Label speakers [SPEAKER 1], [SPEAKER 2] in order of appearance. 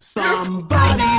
[SPEAKER 1] Somebody